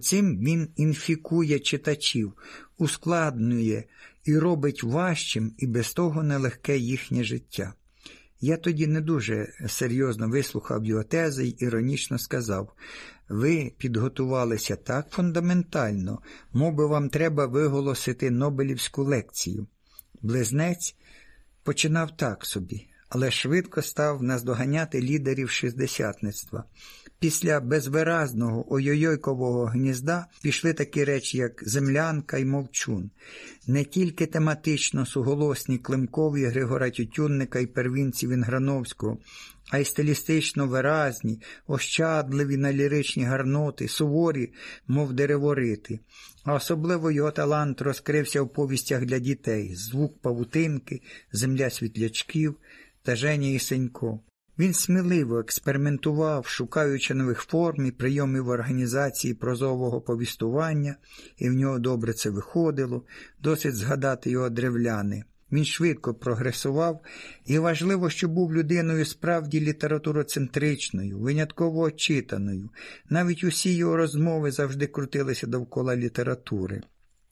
Цим він інфікує читачів, ускладнює і робить важчим і без того нелегке їхнє життя. Я тоді не дуже серйозно вислухав його тези й іронічно сказав ви підготувалися так фундаментально, мов би вам треба виголосити Нобелівську лекцію. Близнець починав так собі, але швидко став наздоганяти лідерів шістдесятництва. Після безвиразного ойойойкового гнізда пішли такі речі, як землянка й мовчун, не тільки тематично суголосні Климкові, Григора Тютюнника і первінців Інграновського, а й стилістично виразні, ощадливі на ліричні гарноти, суворі, мов дереворити. А особливо його талант розкрився в повістях для дітей звук павутинки, земля світлячків та Женя Ісенько. Він сміливо експериментував, шукаючи нових форм і прийомів організації прозового повістування, і в нього добре це виходило, досить згадати його древляни. Він швидко прогресував, і важливо, що був людиною справді літературоцентричною, винятково очитаною. Навіть усі його розмови завжди крутилися довкола літератури.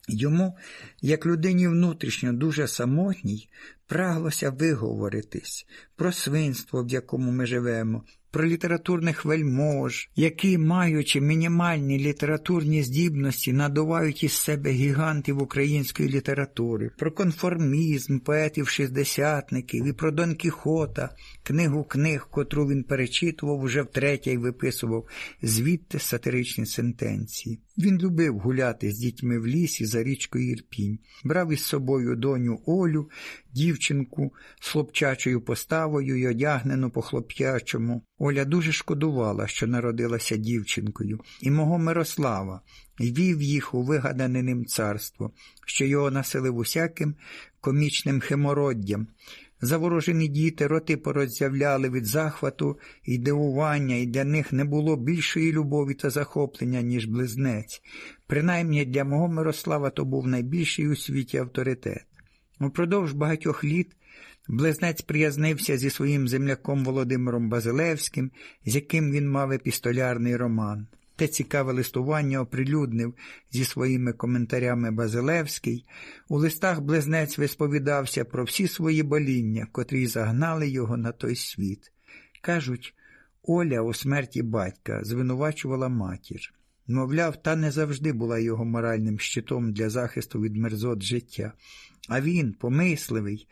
Йому, як людині внутрішньо дуже самотній, праглося виговоритись про свинство, в якому ми живемо, про літературних вельмож, які, маючи мінімальні літературні здібності, надувають із себе гігантів української літератури, про конформізм поетів-шістдесятників і про Дон Кіхота, книгу книг, котру він перечитував уже втретє й виписував, звідти сатиричні сентенції. Він любив гуляти з дітьми в лісі за річкою Ірпінь, брав із собою доню Олю, дівчинку з хлопчачою поставою й одягнену по хлоп'ячому. Оля дуже шкодувала, що народилася дівчинкою, і мого Мирослава, вів їх у вигадане ним царство, що його населив усяким комічним хемороддям. Заворожені діти роти пороззявляли від захвату і дивування, і для них не було більшої любові та захоплення, ніж близнець. Принаймні для мого Мирослава то був найбільший у світі авторитет. Упродовж багатьох літ близнець приязнився зі своїм земляком Володимиром Базилевським, з яким він мав епістолярний роман. Те цікаве листування оприлюднив зі своїми коментарями Базилевський. У листах близнець висповідався про всі свої боління, котрі загнали його на той світ. Кажуть, Оля у смерті батька звинувачувала матір. Мовляв, та не завжди була його моральним щитом для захисту від мерзот життя. А він, помисливий,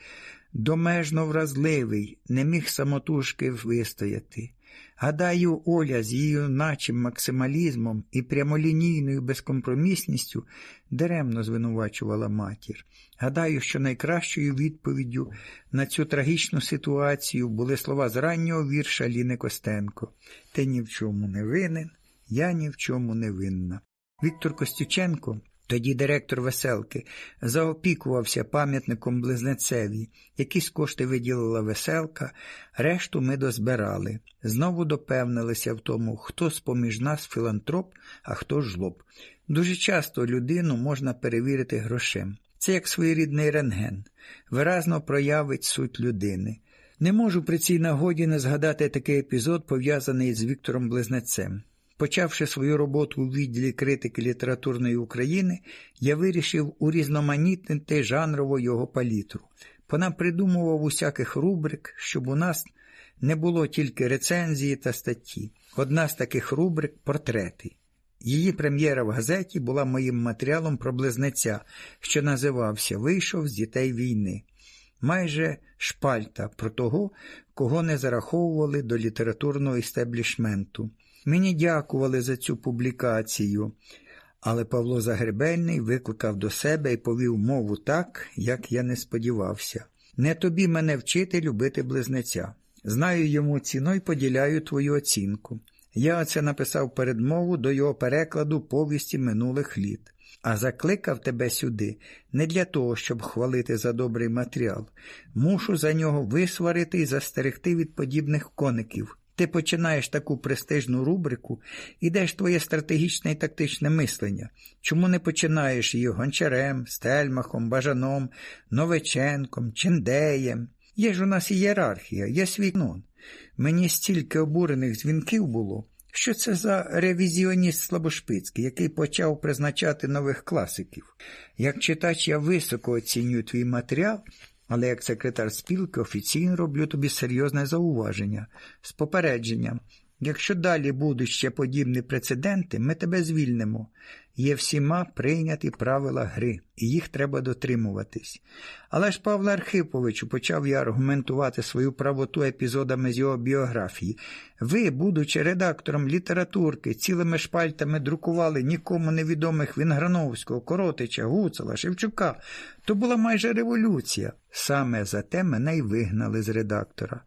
домежно вразливий, не міг самотужки вистояти. Гадаю, Оля з її начим максималізмом і прямолінійною безкомпромісністю даремно звинувачувала матір. Гадаю, що найкращою відповіддю на цю трагічну ситуацію були слова з раннього вірша Ліни Костенко Ти ні в чому не винен, я ні в чому не винна. Віктор Костюченко тоді директор веселки заопікувався пам'ятником близнецеві, якісь кошти виділила веселка, решту ми дозбирали. Знову допевнилися в тому, хто з поміж нас філантроп, а хто жлоб. Дуже часто людину можна перевірити грошем. Це як своєрідний рентген, виразно проявить суть людини. Не можу при цій нагоді не згадати такий епізод, пов'язаний з Віктором Близнецем. Почавши свою роботу у відділі критики літературної України, я вирішив урізноманітнити жанрово його палітру. Понапридумував усяких рубрик, щоб у нас не було тільки рецензії та статті. Одна з таких рубрик портрети. Її прем'єра в газеті була моїм матеріалом про близнеця, що називався Вийшов з дітей війни. Майже шпальта про того, кого не зараховували до літературного істеблішменту. Мені дякували за цю публікацію, але Павло Загребельний викликав до себе і повів мову так, як я не сподівався. Не тобі мене вчити любити близнеця. Знаю йому ціну і поділяю твою оцінку. Я оце написав передмову до його перекладу повісті минулих літ, а закликав тебе сюди не для того, щоб хвалити за добрий матеріал. Мушу за нього висварити і застерегти від подібних коників. Ти починаєш таку престижну рубрику, і де ж твоє стратегічне і тактичне мислення? Чому не починаєш її гончарем, стельмахом, бажаном, Новиченком, Чендеєм? Є ж у нас ієрархія, є свій нон. Мені стільки обурених дзвінків було, Що це за ревізіоніст Слабошпицький, який почав призначати нових класиків? Як читач я високо оцінюю твій матеріал, але як секретар спілки офіційно роблю тобі серйозне зауваження з попередженням. Якщо далі будуть ще подібні прецеденти, ми тебе звільнимо. Є всіма прийняті правила гри, і їх треба дотримуватись. Але ж Павло Архиповичу почав я аргументувати свою правоту епізодами з його біографії. Ви, будучи редактором літературки, цілими шпальтами друкували нікому невідомих Вінграновського, Коротича, Гуцела, Шевчука, то була майже революція. Саме за те мене й вигнали з редактора.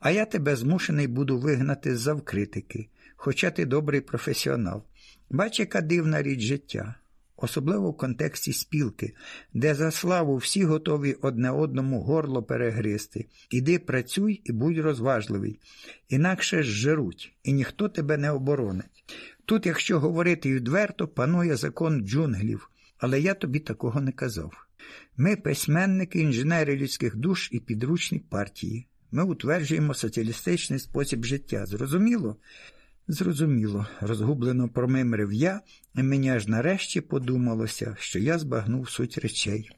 А я тебе змушений буду вигнати з завкритики, хоча ти добрий професіонал. Бач, яка дивна річ життя, особливо в контексті спілки, де за славу всі готові одне одному горло перегризти. Іди працюй і будь розважливий, інакше ж жируть, і ніхто тебе не оборонить. Тут, якщо говорити відверто, панує закон джунглів, але я тобі такого не казав. Ми письменники, інженери людських душ і підручник партії. Ми утверджуємо соціалістичний спосіб життя. Зрозуміло? Зрозуміло, розгублено промимрив я, і мені аж нарешті подумалося, що я збагнув суть речей.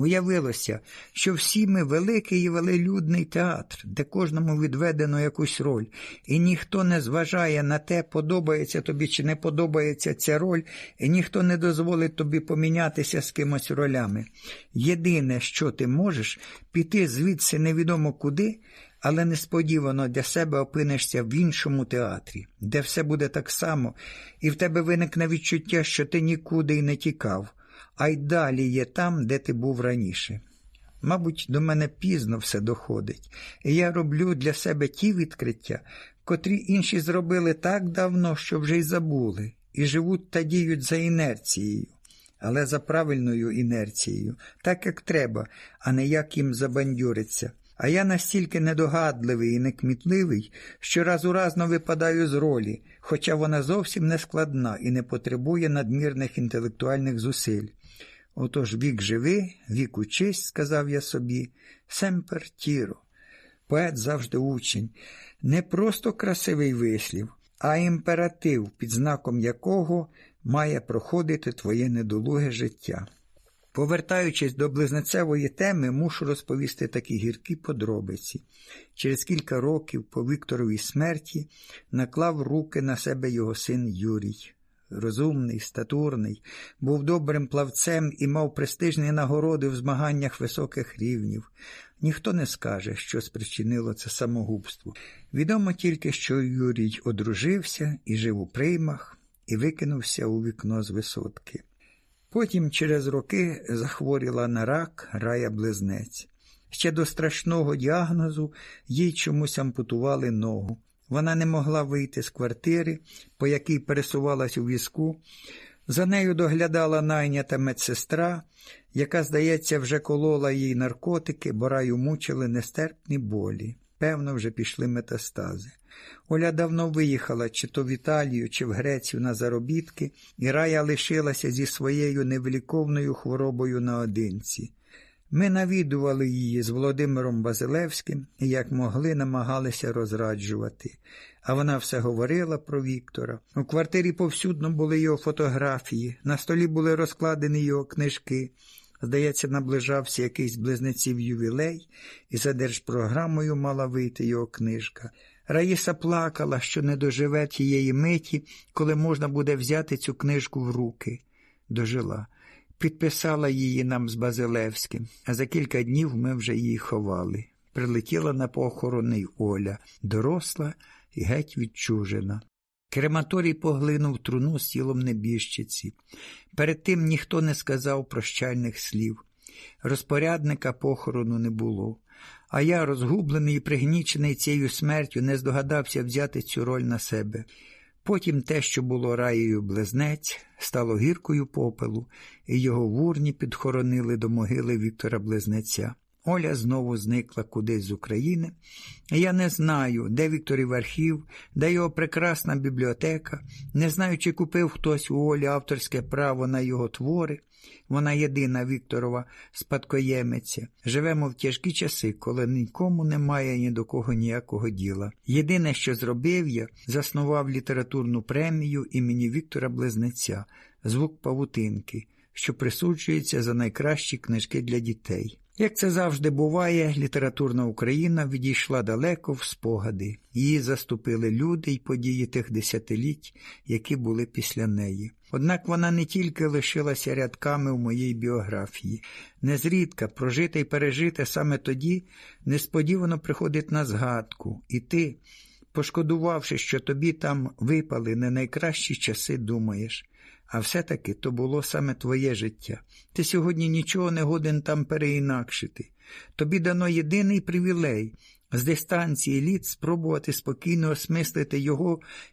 Уявилося, що всі ми великий і велелюдний театр, де кожному відведено якусь роль, і ніхто не зважає на те, подобається тобі чи не подобається ця роль, і ніхто не дозволить тобі помінятися з кимось ролями. Єдине, що ти можеш, піти звідси невідомо куди, але несподівано для себе опинишся в іншому театрі, де все буде так само, і в тебе виникне відчуття, що ти нікуди й не тікав, а й далі є там, де ти був раніше. Мабуть, до мене пізно все доходить, і я роблю для себе ті відкриття, котрі інші зробили так давно, що вже й забули, і живуть та діють за інерцією. Але за правильною інерцією, так як треба, а не як їм забандюриться. А я настільки недогадливий і некмітливий, що раз у разно випадаю з ролі, хоча вона зовсім не складна і не потребує надмірних інтелектуальних зусиль. Отож вік живи, вік учись, сказав я собі, семпер тіро. Поет завжди учень, не просто красивий вислів, а імператив, під знаком якого має проходити твоє недолуге життя. Повертаючись до близнецевої теми, мушу розповісти такі гіркі подробиці. Через кілька років по Вікторовій смерті наклав руки на себе його син Юрій. Розумний, статурний, був добрим плавцем і мав престижні нагороди в змаганнях високих рівнів. Ніхто не скаже, що спричинило це самогубство. Відомо тільки, що Юрій одружився і жив у приймах, і викинувся у вікно з висотки. Потім через роки захворіла на рак рая близнець. Ще до страшного діагнозу їй чомусь ампутували ногу. Вона не могла вийти з квартири, по якій пересувалась у візку. За нею доглядала найнята медсестра, яка, здається, вже колола їй наркотики, бо раю мучили нестерпні болі. Певно, вже пішли метастази. Оля давно виїхала чи то в Італію, чи в Грецію на заробітки, і рая лишилася зі своєю невиліковною хворобою наодинці. Ми навідували її з Володимиром Базилевським і, як могли, намагалися розраджувати. А вона все говорила про Віктора. У квартирі повсюдно були його фотографії, на столі були розкладені його книжки. Здається, наближався якийсь близнеців ювілей, і за держпрограмою мала вийти його книжка. Раїса плакала, що не доживе тієї миті, коли можна буде взяти цю книжку в руки. Дожила. Підписала її нам з Базилевським, а за кілька днів ми вже її ховали. Прилетіла на похорони Оля, доросла і геть відчужена. Крематорій поглинув труну з тілом небіжчиці. Перед тим ніхто не сказав прощальних слів. Розпорядника похорону не було, а я, розгублений і пригнічений цією смертю, не здогадався взяти цю роль на себе. Потім те, що було раєю близнець, стало гіркою попелу, і його в урні підхоронили до могили Віктора Близнеця. Оля знову зникла кудись з України. Я не знаю, де Вікторів архів, де його прекрасна бібліотека, не знаю, чи купив хтось у Олі авторське право на його твори. Вона єдина Вікторова спадкоємиця. Живемо в тяжкі часи, коли нікому немає ні до кого ніякого діла. Єдине, що зробив я, заснував літературну премію імені Віктора Близнеця, звук павутинки, що присуджується за найкращі книжки для дітей. Як це завжди буває, літературна Україна відійшла далеко в спогади. Її заступили люди й події тих десятиліть, які були після неї. Однак вона не тільки лишилася рядками в моїй біографії. Незрідка прожите й пережите саме тоді несподівано приходить на згадку, і ти, пошкодувавши, що тобі там випали не найкращі часи, думаєш. А все-таки то було саме твоє життя. Ти сьогодні нічого не годен там переінакшити. Тобі дано єдиний привілей з дистанції літ спробувати спокійно осмислити його